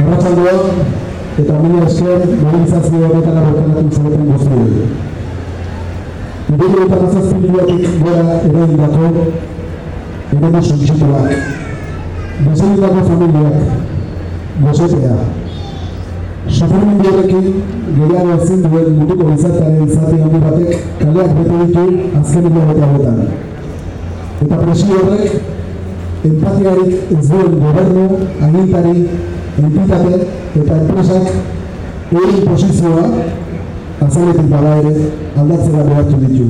Arratxaldeon, eta mila esker mobilizazio horretara botanatu zareten guztioi. Ibero eta mazazpi miliatik gora ere indako, ere du suntsituak. Bezenitako familiak, gozotea. Soframendu horrekin, gehiago ezin duen munduko bizartaren izate handi batek kaleak bete ditu azken hilabete hauetan. Eta presio horrek, empatiarik ez duen gobernu, agintari, entitate eta enpresak egin posizioa azaletik bada ere aldatzera behartu ditu.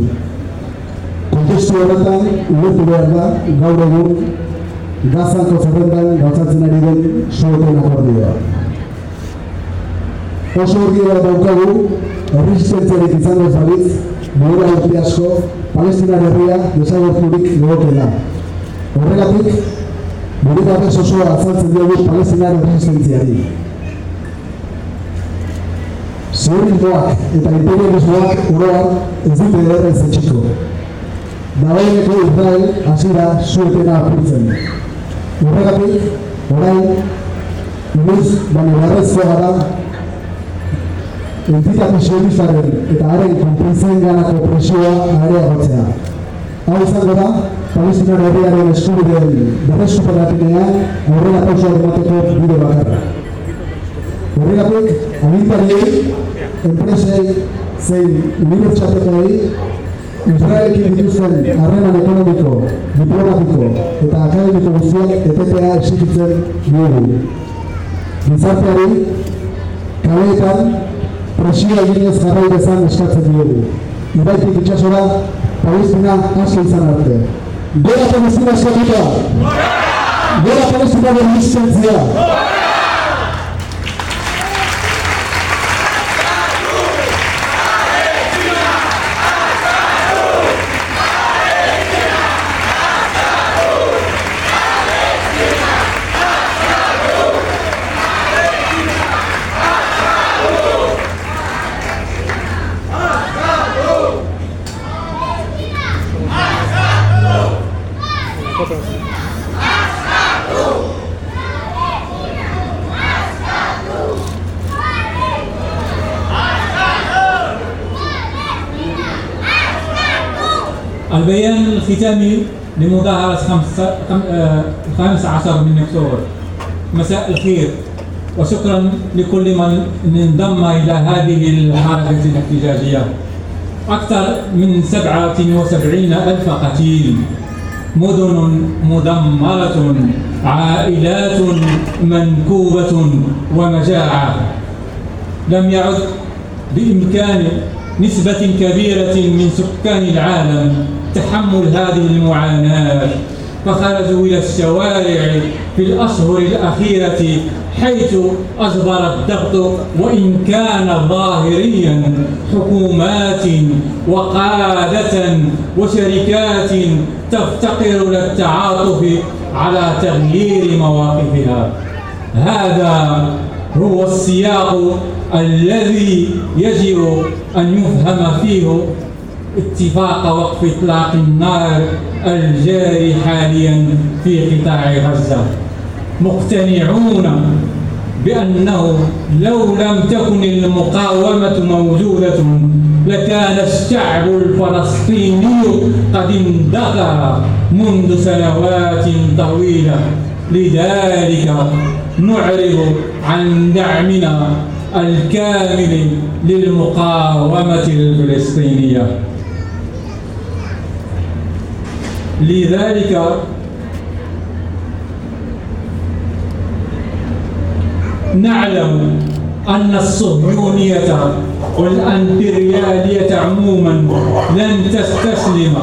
Kontestu horretan, ulertu behar da, gaur egun, gazanko zerrendan gauzatzen ari den soeten akordioa. Oso horri gara daukagu, erresistentziarik izango ez balitz, urte asko, palestinar herria desagorturik legokela. Horregatik, Bure babes osoa azaltzen diogu palestinar resistentziari. Zeurindoak eta imperialismoak oroar ez dute errez etxiko. Dagoeneko Israel hasira zuetena apurtzen. Horregatik, orain, inoiz baina beharrezkoa da entitate sionistaren eta haren konprentzen ganako presioa areagotzea. Hau izango da, Palestinar herriaren eskubideen berrezuperapinean aurrera pausoa emateko bide bakarra. Horregatik, agintariei, enpresei, zein unibertsitateei, Israelekin dituzten harreman ekonomiko, diplomatiko eta akademiko guztiak etetea exikitzen dugu. Gizarteari, kaleetan, presioa eginez jarrai dezan eskatzen dugu. Ibaitik itxasora, Palestina asko izan arte. Gora Palestina eskatuta! Gora Palestina resistentzia! البيان الختامي لمظاهرة 15 من أكتوبر. مساء الخير وشكرا لكل من انضم إلى هذه الحركة الاحتجاجية. أكثر من 77 ألف قتيل. مدن مدمرة عائلات منكوبة ومجاعة. لم يعد بإمكان نسبة كبيرة من سكان العالم تحمل هذه المعاناة. فخرجوا إلى الشوارع في الأشهر الأخيرة حيث أجبر الضغط وإن كان ظاهريا حكومات وقادة وشركات تفتقر إلى التعاطف على تغيير مواقفها. هذا هو السياق الذي يجب أن يفهم فيه اتفاق وقف إطلاق النار الجاري حاليا في قطاع غزة. مقتنعون بأنه لو لم تكن المقاومة موجودة لكان الشعب الفلسطيني قد اندثر منذ سنوات طويلة. لذلك نعرض عن دعمنا الكامل للمقاومة الفلسطينية. لذلك نعلم أن الصهيونية والأمبريالية عموما لن تستسلم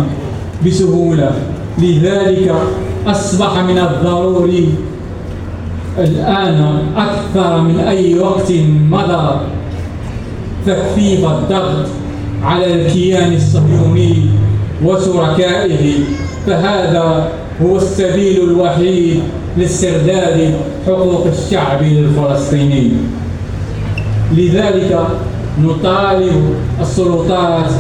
بسهولة. لذلك أصبح من الضروري الآن أكثر من أي وقت مضى تخفيف الضغط على الكيان الصهيوني وشركائه. فهذا هو السبيل الوحيد لاسترداد حقوق الشعب الفلسطيني لذلك نطالب السلطات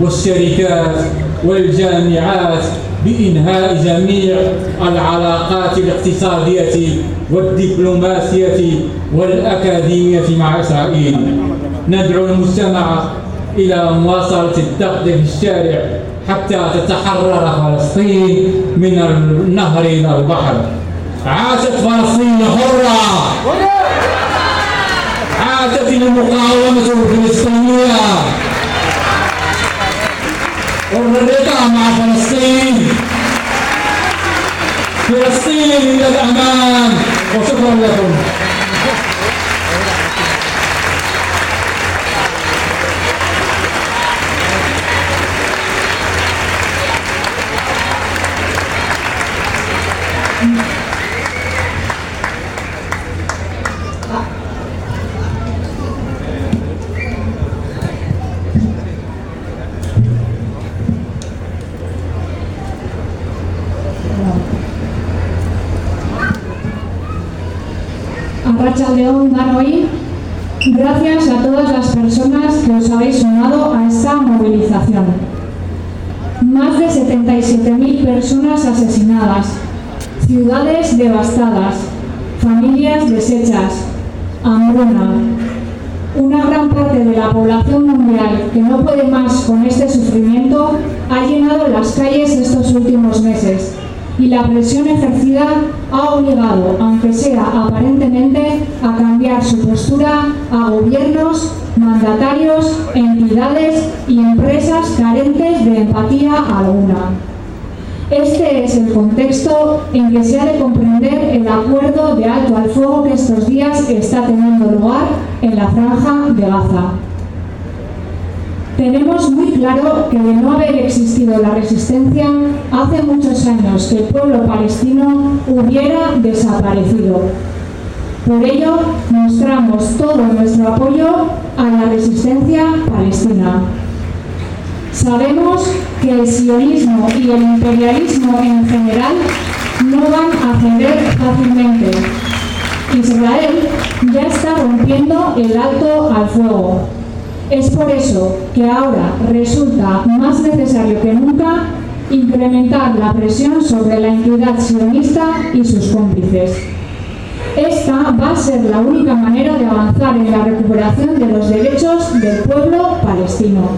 والشركات والجامعات بإنهاء جميع العلاقات الاقتصادية والدبلوماسية والأكاديمية مع إسرائيل. ندعو المجتمع إلى مواصلة الضغط في الشارع حتى تتحرر فلسطين من النهر إلى البحر. عاشت فلسطين حرة. عاشت المقاومة الفلسطينية. والرضا مع فلسطين. فلسطين إلى الأمام وشكرا لكم. Arracha León gracias a todas las personas que os habéis sumado a esta movilización. Más de 77.000 personas asesinadas, ciudades devastadas, familias deshechas, hambruna. Una gran parte de la población mundial que no puede más con este sufrimiento ha llenado las calles estos últimos meses y la presión ejercida ha obligado, aunque sea aparentemente, a cambiar su postura a gobiernos, mandatarios, entidades y empresas carentes de empatía alguna. Este es el contexto en que se ha de comprender el acuerdo de alto al fuego que estos días está teniendo lugar en la franja de Gaza. Tenemos muy claro que de no haber existido la resistencia, hace muchos años que el pueblo palestino hubiera desaparecido. Por ello, mostramos todo nuestro apoyo a la resistencia palestina. Sabemos que el sionismo y el imperialismo en general no van a ceder fácilmente. Israel ya está rompiendo el alto al fuego. Es por eso que ahora resulta más necesario que nunca incrementar la presión sobre la entidad sionista y sus cómplices. Esta va a ser la única manera de avanzar en la recuperación de los derechos del pueblo palestino.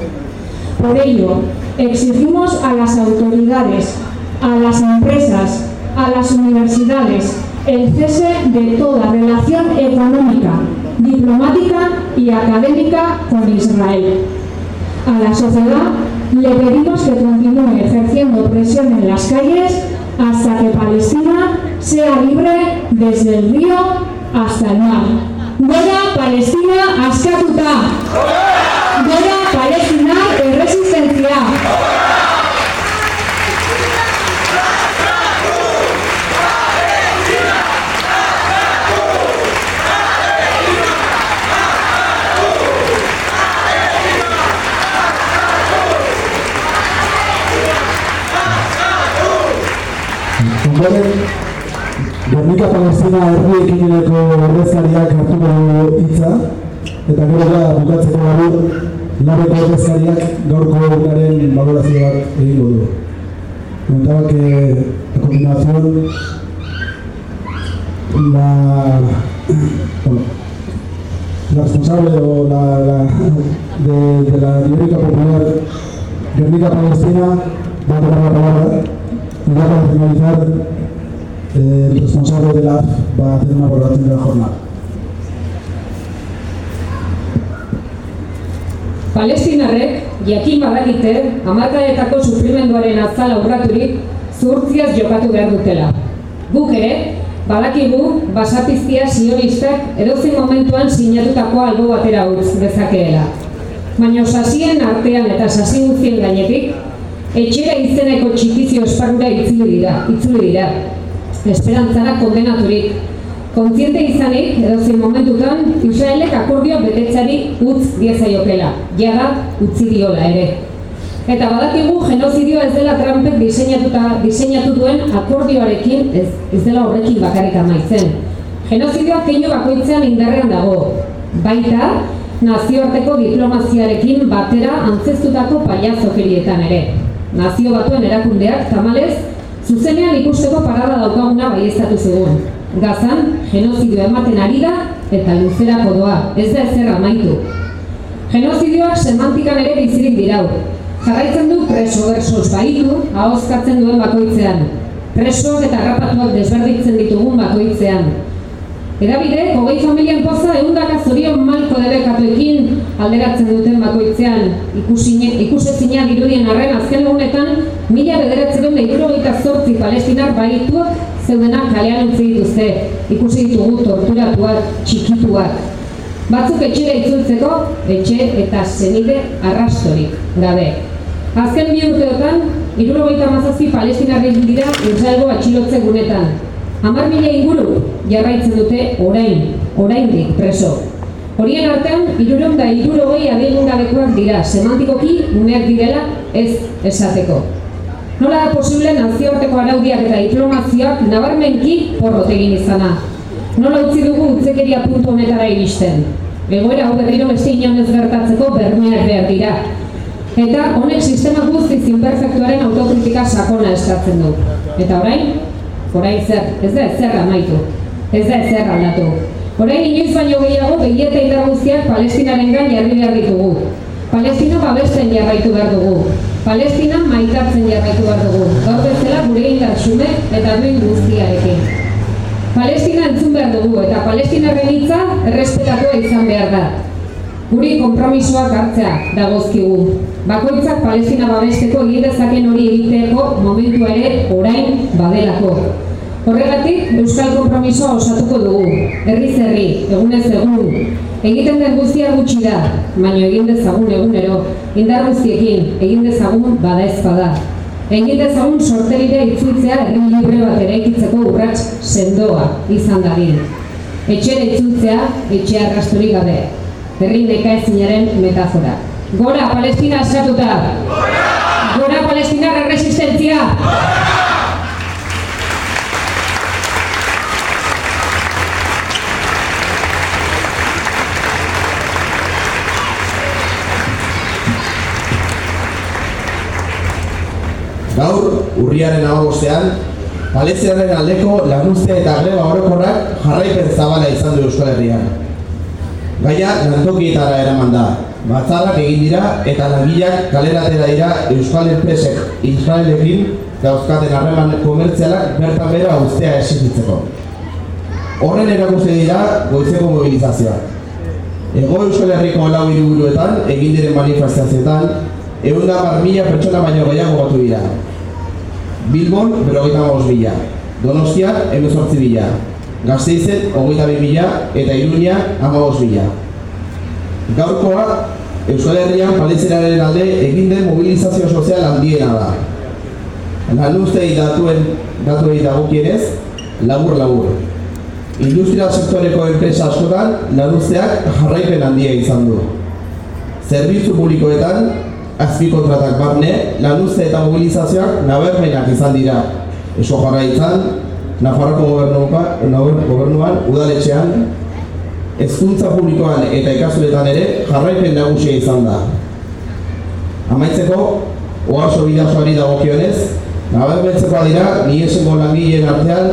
Por ello, exigimos a las autoridades, a las empresas, a las universidades, el cese de toda relación económica, diplomática y académica con Israel. A la sociedad le pedimos que continúe ejerciendo presión en las calles hasta que Palestina sea libre desde el río hasta el mar. Gora Palestina askatuta! Gora Palestina erresistentzia! Gernika Palestina herri ekineko ordezkariak hartuko hitza, eta gero da bukatzeko baru, labeko ordezkariak gaurko urtaren valorazio bat egingo du. Comentaba que a continuación la, bueno, la responsable o la, la, de, de la Guernica Popular Guernica Palestina va a tomar la palabra y ya para finalizar eh, el responsable de la AF va a hacer una valoración de la jornada. Palestinarrek jakin badakite hamarkadetako sufrimenduaren azala urraturik zuhurtziaz jokatu behar dutela. Guk ere, badakigu basapiztia sionistak edozein momentuan sinatutako albo batera utz dezakeela. Baina sasien artean eta sasi gainetik, etxera izeneko txikizio esparrura itzuli dira, itzuli dira. Esperantzara kondenaturik, Kontziente izanik, edozein momentutan, Israelek akordio betetzari utz diezaiokela, jada utzi diola ere. Eta badakigu genozidioa ez dela Trumpek diseinatuta diseinatu duen akordioarekin ez, ez dela horrekin bakarrik amaitzen. Genozidioa keinu bakoitzean indarrean dago. Baita, nazioarteko diplomaziarekin batera antzestutako paiazokerietan ere. Nazio batuen erakundeak tamalez, zuzenean ikusteko parada daukaguna baiestatu zigun. Gazan, genozidio ematen ari da eta luzerako doa, ez da ezer amaitu. Genozidioak semantikan ere bizirik dirau. Jarraitzen du preso versus baitu, ahozkatzen duen bakoitzean. Presoak eta rapatuak desberditzen ditugun bakoitzean. Edabide, hogei familian poza eundaka zorion malko debekatuekin alderatzen duten bakoitzean ikusezina dirudien arren azken egunetan mila bederatzen duen egirogeita zortzi palestinar baituak zeudenak kalean utzi dituzte ikusi ditugu torturatuak, txikituak. Batzuk etxera itzultzeko, etxe eta zenide arrastorik gabe. Azken bi urteotan, irurogeita mazazpi palestinarri dira Israelgo atxilotze gunetan, Amar mila inguru jarraitzen dute orain, oraindik preso. Horien artean, iruron da iruro hogei dira, semantikoki uneak direla ez esateko. Nola da posible nazioarteko araudiak eta diplomazioak nabarmenki porrotegin izana. Nola utzi dugu utzekeria puntu honetara iristen. Egoera hau berriro beste inonez gertatzeko bermeak behar dira. Eta honek sistema guztiz imperfektuaren autokritika sakona eskatzen du. Eta orain, Horain zer, ez da ezer amaitu, ez da ezer aldatu. Horain inoiz baino gehiago begieta indar guztiak palestinaren gain jarri behar ditugu. Palestina babesten jarraitu behar dugu. Palestina maitatzen jarraitu behar dugu. Gaur bezala gure indar xume eta duen guztiarekin. Palestina entzun behar dugu eta palestinaren hitza errespetatua izan behar da. Guri konpromisoak hartzea dagozkigu. Bakoitzak Palestina babesteko egitezaken hori egiteko momentua ere orain badelako. Horregatik, Euskal Kompromisoa osatuko dugu, herri zerri, egunez egun. Egiten den guztia gutxi da, baina egin dezagun egunero, indar guztiekin, egin dezagun bada ezpada. Egin dezagun sorterire itzultzea herri libre bat eraikitzeko urrats sendoa izan dadin. Etxera itzultzea, etxea arrasturik gabe herri neka ezinaren metafora. Gora, Palestina asatuta! Gora! Gora, Palestina resistentzia! Gaur, urriaren amabostean, Palestiaren aldeko lagunzte eta greba orokorrak jarraipen zabala izan du Euskal Herrian. Gaia lantokietara eraman da. Batzarrak egin dira eta langileak kaleratera dira Euskal Enpresek Israelekin dauzkaten harreman komertzialak bertan bera ustea esikitzeko. Horren erakusten dira goizeko mobilizazioa. Ego Euskal Herriko lau hiriburuetan egin diren manifestazioetan egun da mila pertsona baino gehiago batu dira. Bilbon, berogeita mila. Donostia, emezortzi bila. Gazteizen, hogeita bi eta Iruña, amagos bila. Gaurkoa, Euskal Herrian palezeraren alde egin den mobilizazio sozial handiena da. Lan ustei datuen datuei dagokienez, labur-labur. Industria sektoreko enpresa askotan, lan usteak jarraipen handia izan du. Zerbitzu publikoetan, azpikontratak barne, lan uste eta mobilizazioak nabermenak izan dira. Eso jarraitzan, Nafarroko gobernuan, gobernuan udaletxean, hezkuntza publikoan eta ikasuletan ere jarraipen nagusia izan da. Amaitzeko, oarso bidazoari dagokionez, nabarmentzeko dira, ni esengo langileen artean,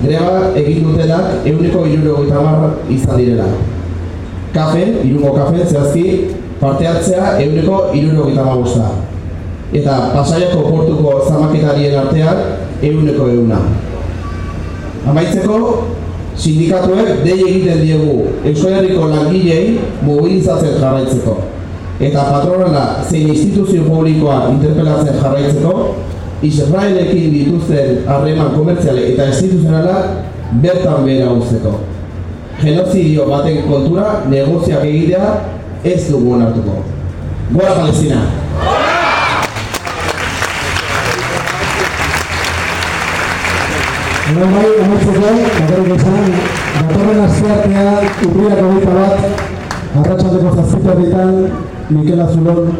greba egin dutenak euniko iruro izan direla. Kafe, irungo kafe, zehazki, parte hartzea euniko iruro gita Eta pasaiako portuko zamaketarien artean, euneko euna. Amaitzeko, sindikatuek dei egiten diegu Euskal Herriko langilei mobilizatzen jarraitzeko. Eta patronala zein instituzio publikoa interpelatzen jarraitzeko, Israelekin dituzten harreman komertziale eta instituzionala bertan behera guzteko. Genozidio baten kontura negoziak egitea ez dugu onartuko. Gora Palestina! Gero bai, amaitzeko, bakarrik esan, datorren asteartea urriak hogeita bat, arratsaldeko zazpita ditan, Mikel Azulon,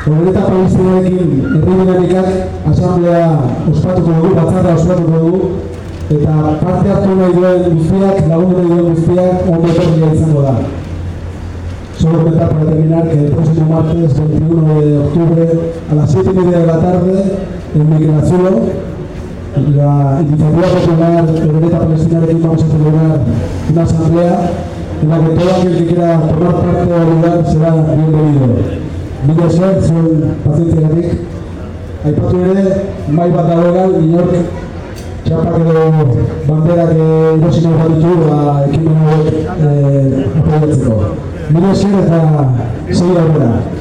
Horreta Palestinarekin herri dinamikak asamblea ospatuko dugu, batzarra ospatuko dugu, eta parte hartu nahi duen guztiak, lagun nahi duen guztiak, ondo etorria izango da. Solo comentar para terminar que el próximo martes 21 de octubre a las 7 y media de la tarde en Migrazuelo, la iniciativa popular Violeta Palestina de aquí vamos a celebrar una asamblea en la que todo aquel que quiera tomar parte o ayudar será bienvenido. Mila esker, zuen pazientziagatik. Aipatu ere, mai bat dagoela, inork txapak edo banderak erosi nahi baditu, ba, ekimen hauek eh, apoyatzeko. Mila esker eta segi aurrera.